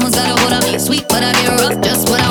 someone's gotta hold up. Sweet, but I get rough. Just what I